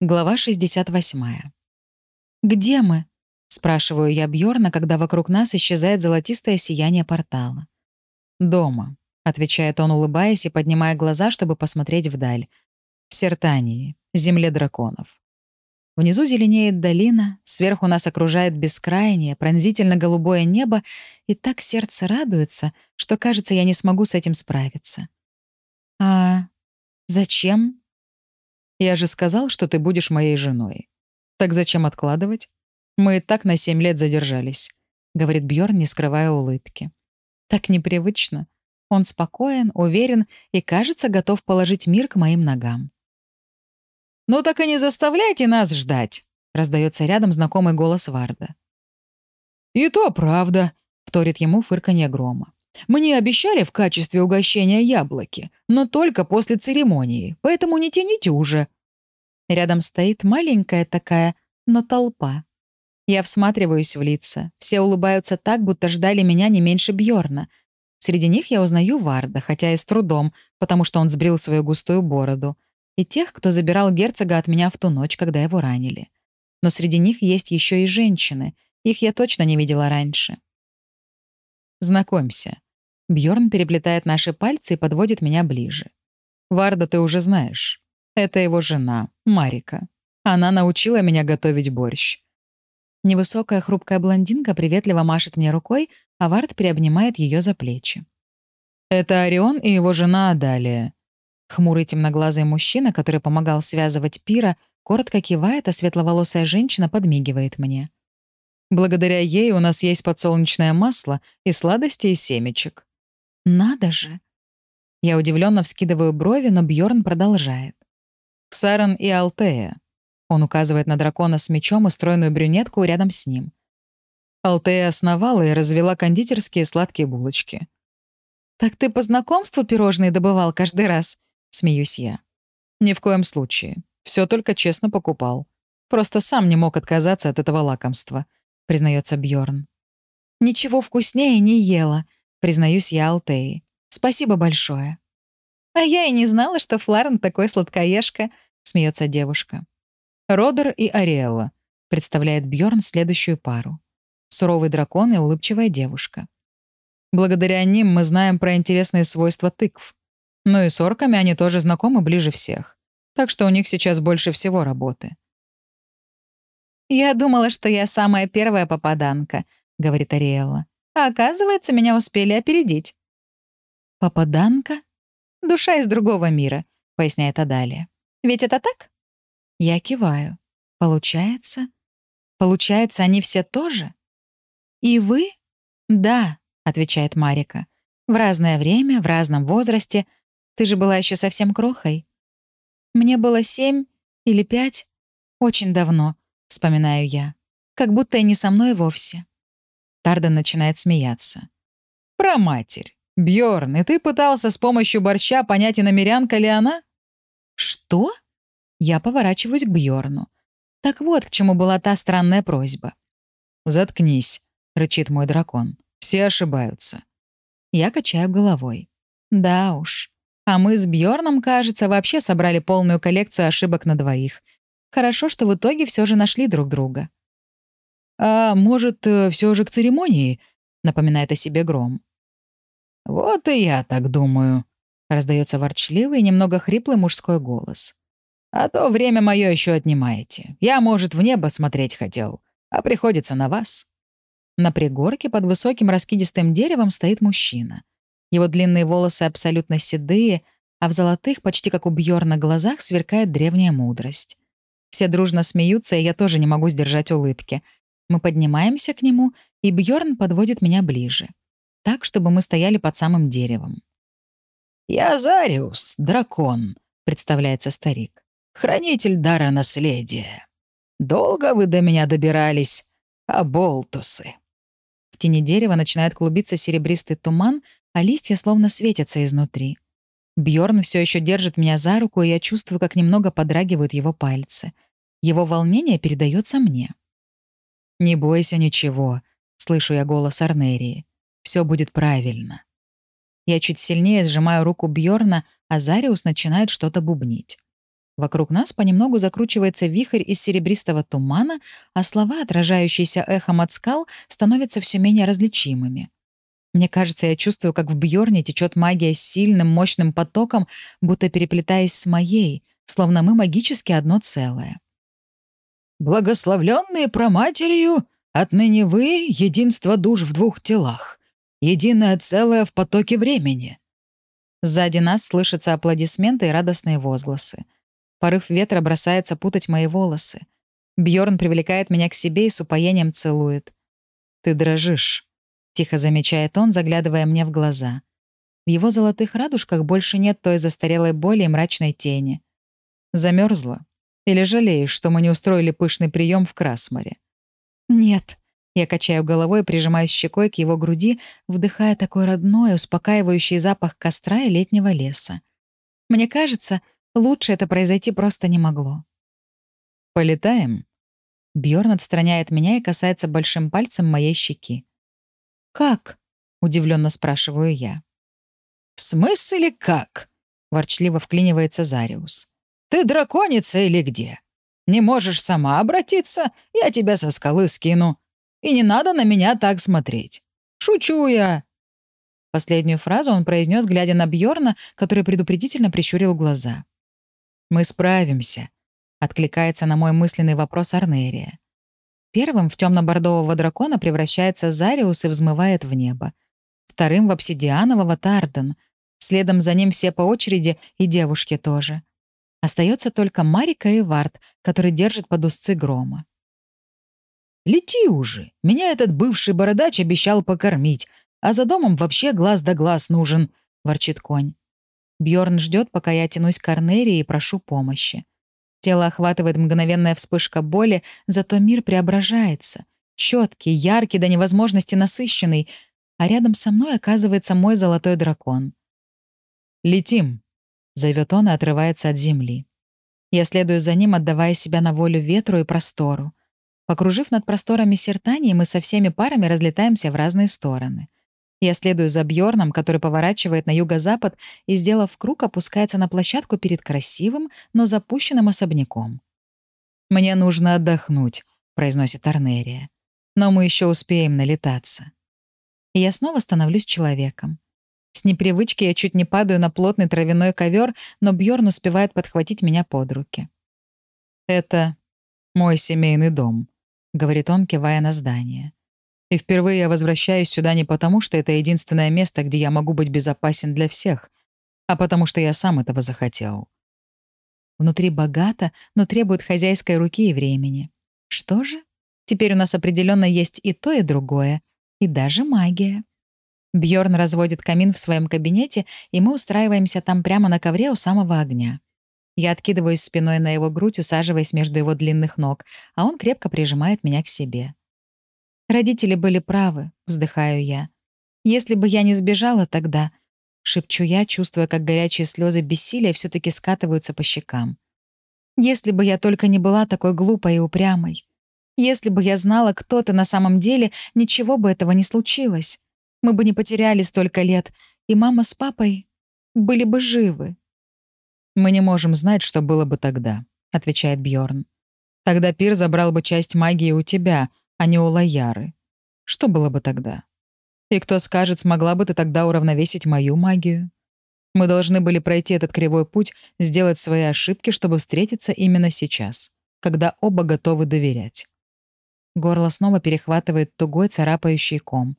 Глава 68. «Где мы?» — спрашиваю я Бьорна, когда вокруг нас исчезает золотистое сияние портала. «Дома», — отвечает он, улыбаясь и поднимая глаза, чтобы посмотреть вдаль. «В Сертании, земле драконов». Внизу зеленеет долина, сверху нас окружает бескрайнее, пронзительно-голубое небо, и так сердце радуется, что, кажется, я не смогу с этим справиться. «А зачем?» Я же сказал, что ты будешь моей женой. Так зачем откладывать? Мы и так на семь лет задержались», — говорит Бьорн, не скрывая улыбки. «Так непривычно. Он спокоен, уверен и, кажется, готов положить мир к моим ногам». «Ну так и не заставляйте нас ждать», — раздается рядом знакомый голос Варда. «И то правда», — вторит ему фырканье грома. Мне обещали в качестве угощения яблоки, но только после церемонии, поэтому не тяните уже». Рядом стоит маленькая такая, но толпа. Я всматриваюсь в лица. Все улыбаются так, будто ждали меня не меньше Бьорна. Среди них я узнаю Варда, хотя и с трудом, потому что он сбрил свою густую бороду. И тех, кто забирал герцога от меня в ту ночь, когда его ранили. Но среди них есть еще и женщины. Их я точно не видела раньше. Знакомься. Бьорн переплетает наши пальцы и подводит меня ближе. Варда ты уже знаешь. Это его жена, Марика. Она научила меня готовить борщ. Невысокая хрупкая блондинка приветливо машет мне рукой, а Вард приобнимает ее за плечи. Это Орион и его жена Адалия. Хмурый темноглазый мужчина, который помогал связывать пира, коротко кивает, а светловолосая женщина подмигивает мне. Благодаря ей у нас есть подсолнечное масло и сладости из семечек. Надо же. Я удивленно вскидываю брови, но Бьорн продолжает. Ксаран и Алтея. Он указывает на дракона с мечом и стройную брюнетку рядом с ним. Алтея основала и развела кондитерские сладкие булочки. «Так ты по знакомству пирожные добывал каждый раз?» — смеюсь я. «Ни в коем случае. Все только честно покупал. Просто сам не мог отказаться от этого лакомства», — признается Бьорн. «Ничего вкуснее не ела», — признаюсь я Алтеи. «Спасибо большое». «А я и не знала, что Фларен такой сладкоежка», — смеется девушка. «Родер и Ариэлла», — представляет Бьорн следующую пару. Суровый дракон и улыбчивая девушка. Благодаря ним мы знаем про интересные свойства тыкв. Ну и с орками они тоже знакомы ближе всех. Так что у них сейчас больше всего работы. «Я думала, что я самая первая попаданка», — говорит Ариэлла. А оказывается, меня успели опередить. «Попаданка?» «Душа из другого мира», — поясняет Адалия. «Ведь это так?» Я киваю. «Получается?» «Получается, они все тоже?» «И вы?» «Да», — отвечает Марика. «В разное время, в разном возрасте. Ты же была еще совсем крохой». «Мне было семь или пять. Очень давно», — вспоминаю я. «Как будто и не со мной вовсе». Тарден начинает смеяться. «Про матерь. Бьорн, и ты пытался с помощью борща понять, иномерянка ли она?» «Что?» Я поворачиваюсь к Бьорну. Так вот, к чему была та странная просьба. «Заткнись», — рычит мой дракон. «Все ошибаются». Я качаю головой. «Да уж. А мы с Бьорном, кажется, вообще собрали полную коллекцию ошибок на двоих. Хорошо, что в итоге все же нашли друг друга». «А может, э, все же к церемонии?» — напоминает о себе Гром. «Вот и я так думаю», — раздается ворчливый, немного хриплый мужской голос. «А то время мое еще отнимаете. Я, может, в небо смотреть хотел, а приходится на вас». На пригорке под высоким раскидистым деревом стоит мужчина. Его длинные волосы абсолютно седые, а в золотых, почти как у Бьорна, глазах сверкает древняя мудрость. Все дружно смеются, и я тоже не могу сдержать улыбки — мы поднимаемся к нему, и Бьорн подводит меня ближе. Так, чтобы мы стояли под самым деревом. «Я Зариус, дракон», — представляется старик. «Хранитель дара наследия. Долго вы до меня добирались, а болтусы?» В тени дерева начинает клубиться серебристый туман, а листья словно светятся изнутри. Бьорн все еще держит меня за руку, и я чувствую, как немного подрагивают его пальцы. Его волнение передается мне. «Не бойся ничего», — слышу я голос Арнерии. Все будет правильно». Я чуть сильнее сжимаю руку Бьорна, а Зариус начинает что-то бубнить. Вокруг нас понемногу закручивается вихрь из серебристого тумана, а слова, отражающиеся эхом от скал, становятся все менее различимыми. Мне кажется, я чувствую, как в Бьорне течет магия с сильным, мощным потоком, будто переплетаясь с моей, словно мы магически одно целое. «Благословленные проматерью, отныне вы — единство душ в двух телах, единое целое в потоке времени». Сзади нас слышатся аплодисменты и радостные возгласы. Порыв ветра бросается путать мои волосы. Бьорн привлекает меня к себе и с упоением целует. «Ты дрожишь», — тихо замечает он, заглядывая мне в глаза. В его золотых радужках больше нет той застарелой боли и мрачной тени. Замерзла? Или жалеешь, что мы не устроили пышный прием в Красморе? «Нет», я качаю головой и прижимаюсь щекой к его груди, вдыхая такой родной, успокаивающий запах костра и летнего леса. Мне кажется, Лучше это произойти просто не могло. «Полетаем?» Бьорн отстраняет меня и касается большим пальцем моей щеки. «Как?» — удивленно спрашиваю я. «В смысле как?» — ворчливо вклинивается Зариус. «Ты драконица или где? Не можешь сама обратиться, я тебя со скалы скину. И не надо на меня так смотреть. Шучу я!» Последнюю фразу он произнес, глядя на Бьорна, который предупредительно прищурил глаза. «Мы справимся», — откликается на мой мысленный вопрос Арнерия. Первым в темно-бордового дракона превращается Зариус и взмывает в небо. Вторым — в обсидианового Тарден. Следом за ним все по очереди и девушки тоже. Остается только Марика и Вард, который держит под узцы грома. «Лети уже! Меня этот бывший бородач обещал покормить, а за домом вообще глаз да глаз нужен», — ворчит конь. Бьорн ждет, пока я тянусь к Арнерии и прошу помощи. Тело охватывает мгновенная вспышка боли, зато мир преображается. Четкий, яркий, до невозможности насыщенный. А рядом со мной оказывается мой золотой дракон. «Летим», — зовет он и отрывается от земли. Я следую за ним, отдавая себя на волю ветру и простору. Покружив над просторами Сертании, мы со всеми парами разлетаемся в разные стороны. Я следую за Бьорном, который поворачивает на юго-запад и, сделав круг, опускается на площадку перед красивым, но запущенным особняком. «Мне нужно отдохнуть», — произносит Арнерия. «Но мы еще успеем налетаться». И я снова становлюсь человеком. С непривычки я чуть не падаю на плотный травяной ковер, но Бьорн успевает подхватить меня под руки. «Это мой семейный дом», — говорит он, кивая на здание. И впервые я возвращаюсь сюда не потому, что это единственное место, где я могу быть безопасен для всех, а потому что я сам этого захотел. Внутри богато, но требует хозяйской руки и времени. Что же? Теперь у нас определенно есть и то, и другое, и даже магия. Бьорн разводит камин в своем кабинете, и мы устраиваемся там прямо на ковре у самого огня. Я откидываюсь спиной на его грудь, усаживаясь между его длинных ног, а он крепко прижимает меня к себе. Родители были правы, вздыхаю я. Если бы я не сбежала тогда, шепчу я, чувствуя, как горячие слезы бессилия все таки скатываются по щекам. Если бы я только не была такой глупой и упрямой. Если бы я знала, кто ты на самом деле, ничего бы этого не случилось. Мы бы не потеряли столько лет, и мама с папой были бы живы. Мы не можем знать, что было бы тогда, отвечает Бьорн. Тогда Пир забрал бы часть магии у тебя, а не у Лояры. Что было бы тогда? И кто скажет, смогла бы ты тогда уравновесить мою магию? Мы должны были пройти этот кривой путь, сделать свои ошибки, чтобы встретиться именно сейчас, когда оба готовы доверять. Горло снова перехватывает тугой царапающий ком.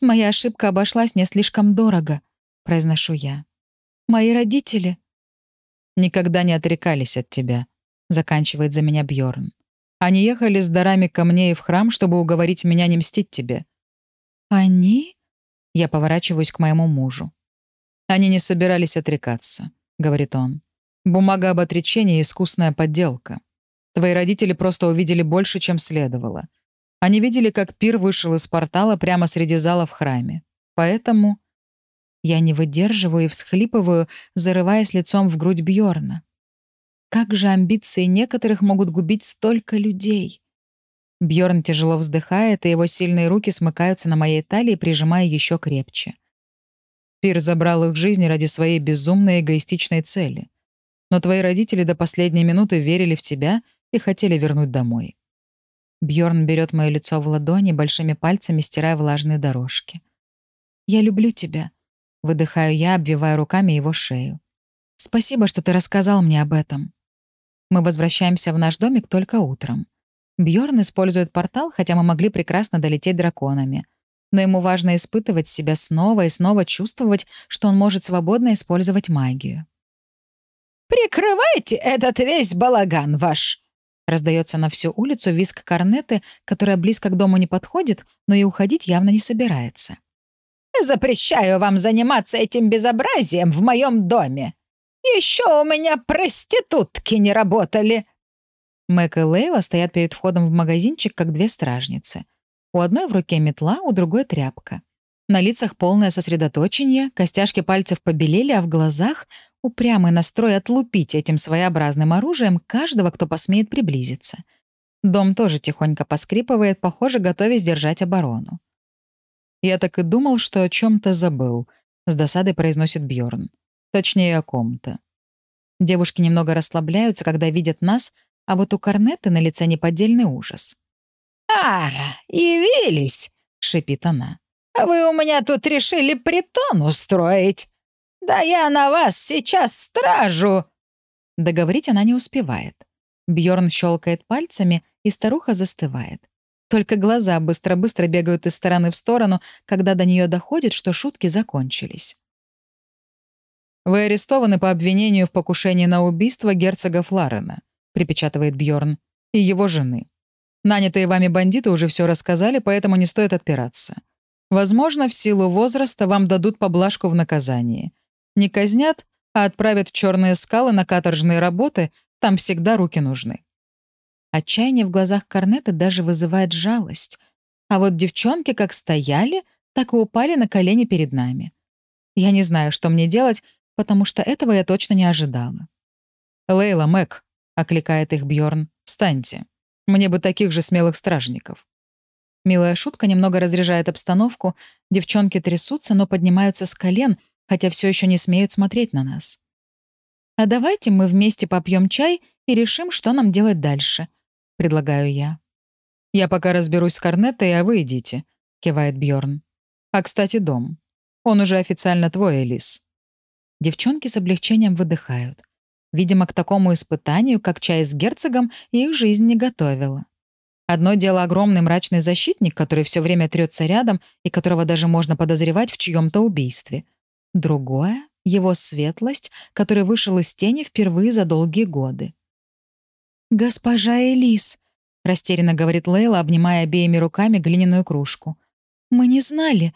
«Моя ошибка обошлась мне слишком дорого», — произношу я. «Мои родители...» «Никогда не отрекались от тебя», — заканчивает за меня Бьорн. Они ехали с дарами ко мне и в храм, чтобы уговорить меня не мстить тебе». «Они?» Я поворачиваюсь к моему мужу. «Они не собирались отрекаться», — говорит он. «Бумага об отречении — искусная подделка. Твои родители просто увидели больше, чем следовало. Они видели, как пир вышел из портала прямо среди зала в храме. Поэтому...» Я не выдерживаю и всхлипываю, зарываясь лицом в грудь Бьорна. Как же амбиции некоторых могут губить столько людей? Бьорн тяжело вздыхает, и его сильные руки смыкаются на моей талии, прижимая еще крепче. Пир забрал их жизни ради своей безумной эгоистичной цели. Но твои родители до последней минуты верили в тебя и хотели вернуть домой. Бьорн берет мое лицо в ладони, большими пальцами стирая влажные дорожки. «Я люблю тебя», — выдыхаю я, обвивая руками его шею. «Спасибо, что ты рассказал мне об этом». Мы возвращаемся в наш домик только утром. Бьорн использует портал, хотя мы могли прекрасно долететь драконами. Но ему важно испытывать себя снова и снова чувствовать, что он может свободно использовать магию. «Прикрывайте этот весь балаган ваш!» Раздается на всю улицу виск корнеты, которая близко к дому не подходит, но и уходить явно не собирается. «Запрещаю вам заниматься этим безобразием в моем доме. Еще у меня проститутки не работали». Мэг и Лейла стоят перед входом в магазинчик, как две стражницы. У одной в руке метла, у другой тряпка. На лицах полное сосредоточение, костяшки пальцев побелели, а в глазах упрямый настрой отлупить этим своеобразным оружием каждого, кто посмеет приблизиться. Дом тоже тихонько поскрипывает, похоже, готовясь держать оборону. «Я так и думал, что о чем то забыл», — с досадой произносит Бьорн. Точнее, о ком-то. Девушки немного расслабляются, когда видят нас, а вот у Корнеты на лице неподдельный ужас. «А, явились!» — шипит она. А «Вы у меня тут решили притон устроить? Да я на вас сейчас стражу!» Договорить она не успевает. Бьорн щелкает пальцами, и старуха застывает. Только глаза быстро-быстро бегают из стороны в сторону, когда до нее доходит, что шутки закончились. «Вы арестованы по обвинению в покушении на убийство герцога Фларена», припечатывает Бьорн, и его жены. Нанятые вами бандиты уже все рассказали, поэтому не стоит отпираться. Возможно, в силу возраста вам дадут поблажку в наказании. Не казнят, а отправят в черные скалы на каторжные работы, там всегда руки нужны. Отчаяние в глазах Корнета даже вызывает жалость. А вот девчонки как стояли, так и упали на колени перед нами. Я не знаю, что мне делать, потому что этого я точно не ожидала. «Лейла, Мэг», — окликает их Бьорн, — «встаньте. Мне бы таких же смелых стражников». Милая шутка немного разряжает обстановку. Девчонки трясутся, но поднимаются с колен, хотя все еще не смеют смотреть на нас. «А давайте мы вместе попьем чай и решим, что нам делать дальше», — предлагаю я. «Я пока разберусь с Корнеттой, а вы идите», — кивает Бьорн. «А, кстати, дом. Он уже официально твой, Элис». Девчонки с облегчением выдыхают. Видимо, к такому испытанию, как чай с герцогом, их жизнь не готовила. Одно дело огромный мрачный защитник, который все время трется рядом и которого даже можно подозревать в чьем-то убийстве. Другое — его светлость, который вышел из тени впервые за долгие годы. «Госпожа Элис», — растерянно говорит Лейла, обнимая обеими руками глиняную кружку. «Мы не знали.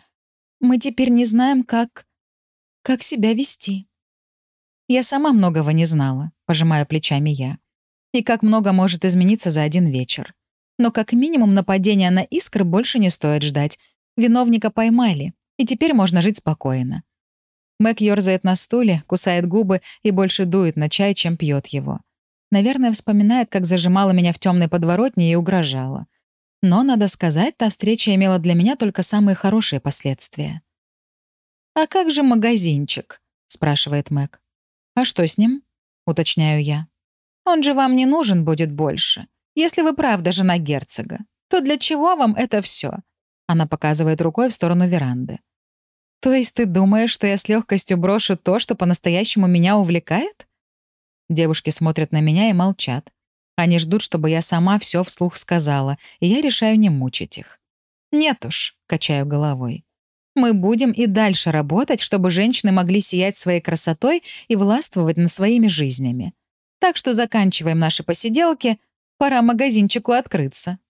Мы теперь не знаем, как... как себя вести». Я сама многого не знала, пожимая плечами я. И как много может измениться за один вечер. Но как минимум нападения на искры больше не стоит ждать. Виновника поймали, и теперь можно жить спокойно. Мэг ёрзает на стуле, кусает губы и больше дует на чай, чем пьет его. Наверное, вспоминает, как зажимала меня в темной подворотне и угрожала. Но, надо сказать, та встреча имела для меня только самые хорошие последствия. «А как же магазинчик?» — спрашивает Мэг. «А что с ним?» — уточняю я. «Он же вам не нужен будет больше. Если вы правда жена герцога, то для чего вам это все? Она показывает рукой в сторону веранды. То есть ты думаешь, что я с легкостью брошу то, что по-настоящему меня увлекает? Девушки смотрят на меня и молчат. Они ждут, чтобы я сама все вслух сказала, и я решаю не мучить их. Нет уж, качаю головой. Мы будем и дальше работать, чтобы женщины могли сиять своей красотой и властвовать над своими жизнями. Так что заканчиваем наши посиделки, Пора магазинчику открыться.